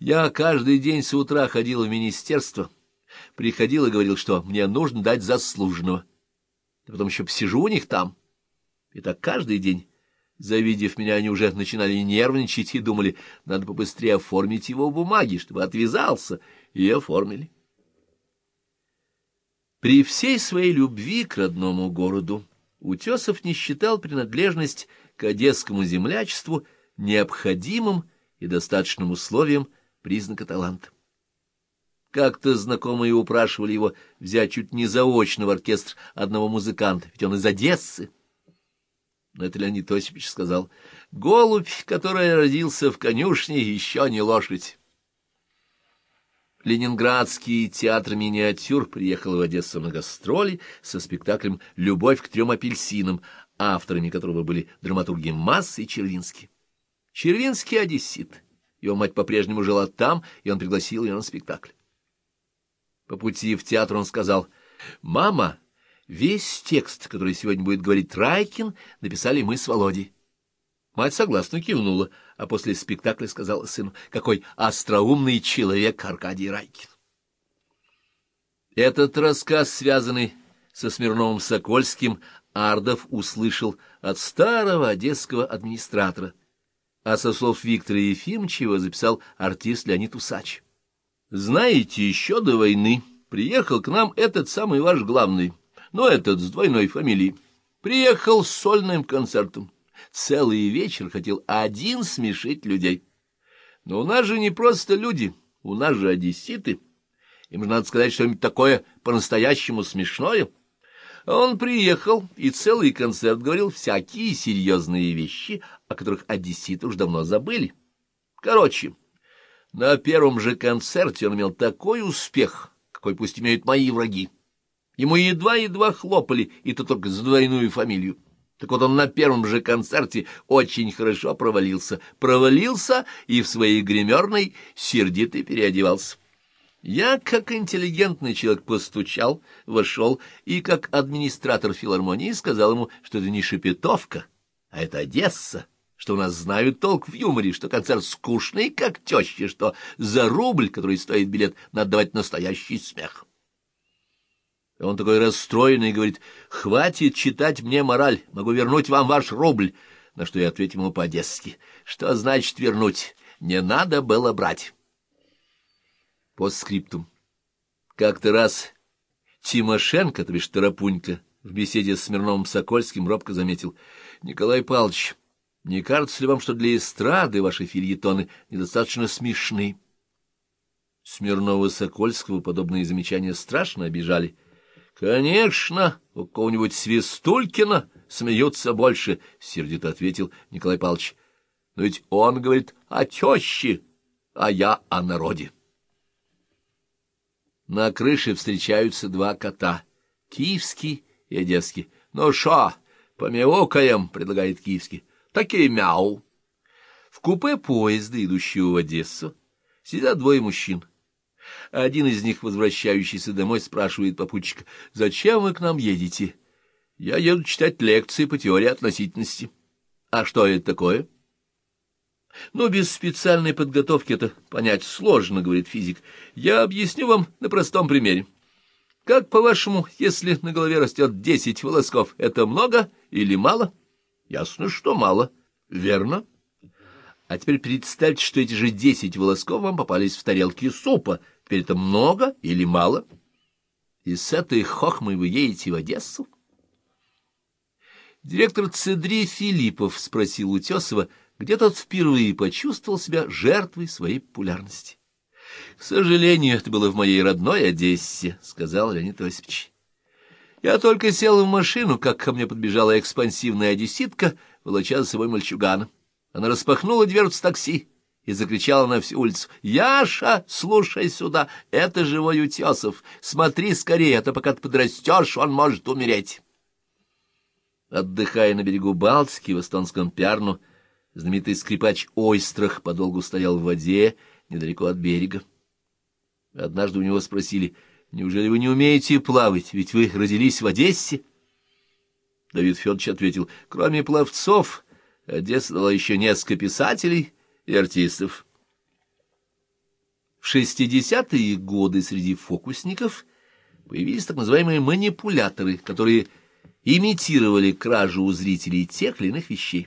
Я каждый день с утра ходил в министерство, приходил и говорил, что мне нужно дать заслуженного. А потом еще посижу у них там. И так каждый день. Завидев меня, они уже начинали нервничать и думали, надо побыстрее оформить его в бумаге, чтобы отвязался, и оформили. При всей своей любви к родному городу Утесов не считал принадлежность к одесскому землячеству необходимым и достаточным условием признака таланта. Как-то знакомые упрашивали его взять чуть не заочно в оркестр одного музыканта, ведь он из Одессы. Но это Леонид Осипович сказал, «Голубь, который родился в конюшне, еще не лошадь». Ленинградский театр миниатюр приехал в Одессу на гастроли со спектаклем «Любовь к трем апельсинам», авторами которого были драматурги Масс и Червинский. Червинский — одессит. Его мать по-прежнему жила там, и он пригласил ее на спектакль. По пути в театр он сказал, «Мама, весь текст, который сегодня будет говорить Райкин, написали мы с Володей». Мать согласно кивнула, а после спектакля сказала сыну, какой остроумный человек Аркадий Райкин. Этот рассказ, связанный со Смирновым Сокольским, Ардов услышал от старого одесского администратора, а со слов Виктора Ефимовича записал артист Леонид Усач. Знаете, еще до войны приехал к нам этот самый ваш главный, но этот с двойной фамилией. Приехал с сольным концертом. Целый вечер хотел один смешить людей. Но у нас же не просто люди, у нас же одесситы. Им же надо сказать что-нибудь такое по-настоящему смешное. Он приехал и целый концерт говорил всякие серьезные вещи, о которых одесситы уж давно забыли. Короче, на первом же концерте он имел такой успех, какой пусть имеют мои враги. Ему едва-едва хлопали, и то только за двойную фамилию. Так вот он на первом же концерте очень хорошо провалился. Провалился и в своей гримерной сердито переодевался. Я, как интеллигентный человек, постучал, вошел, и как администратор филармонии сказал ему, что это не Шепетовка, а это Одесса что у нас знают толк в юморе, что концерт скучный, как теща, что за рубль, который стоит билет, надо давать настоящий смех. Он такой расстроенный говорит, «Хватит читать мне мораль, могу вернуть вам ваш рубль». На что я ответил ему по-одесски, «Что значит вернуть? Не надо было брать». Постскриптум. Как-то раз Тимошенко, то бишь Тарапунька, в беседе с Смирновым Сокольским робко заметил, «Николай Павлович, не кажется ли вам, что для эстрады ваши фильетоны недостаточно смешны? Смирнова-Сокольского подобные замечания страшно обижали. — Конечно, у кого-нибудь Свистулькина смеются больше, — сердито ответил Николай Павлович. — Но ведь он говорит о теще, а я о народе. На крыше встречаются два кота — киевский и одесский. — Ну шо, помяукаем, — предлагает киевский такие мяу. В купе поезда, идущего в Одессу, сидят двое мужчин. Один из них, возвращающийся домой, спрашивает попутчика, «Зачем вы к нам едете?» «Я еду читать лекции по теории относительности». «А что это такое?» «Ну, без специальной подготовки это понять сложно», — говорит физик. «Я объясню вам на простом примере. Как, по-вашему, если на голове растет десять волосков, это много или мало?» Ясно, что мало. Верно. А теперь представьте, что эти же десять волосков вам попались в тарелке супа. Теперь это много или мало? И с этой хохмой вы едете в Одессу? Директор Цедри Филиппов спросил Утесова, где тот впервые почувствовал себя жертвой своей популярности. — К сожалению, это было в моей родной Одессе, — сказал Леонид Осипович. Я только сел в машину, как ко мне подбежала экспансивная одесситка, волоча за собой мальчугана. Она распахнула дверцу такси и закричала на всю улицу. «Яша, слушай сюда, это живой Утесов. Смотри скорее, а то пока ты подрастешь, он может умереть». Отдыхая на берегу Балтики в эстонском Пярну, знаменитый скрипач Ойстрах подолгу стоял в воде недалеко от берега. Однажды у него спросили — Неужели вы не умеете плавать, ведь вы родились в Одессе? Давид Федорович ответил, кроме пловцов, Одесса дала еще несколько писателей и артистов. В 60-е годы среди фокусников появились так называемые манипуляторы, которые имитировали кражу у зрителей тех или иных вещей.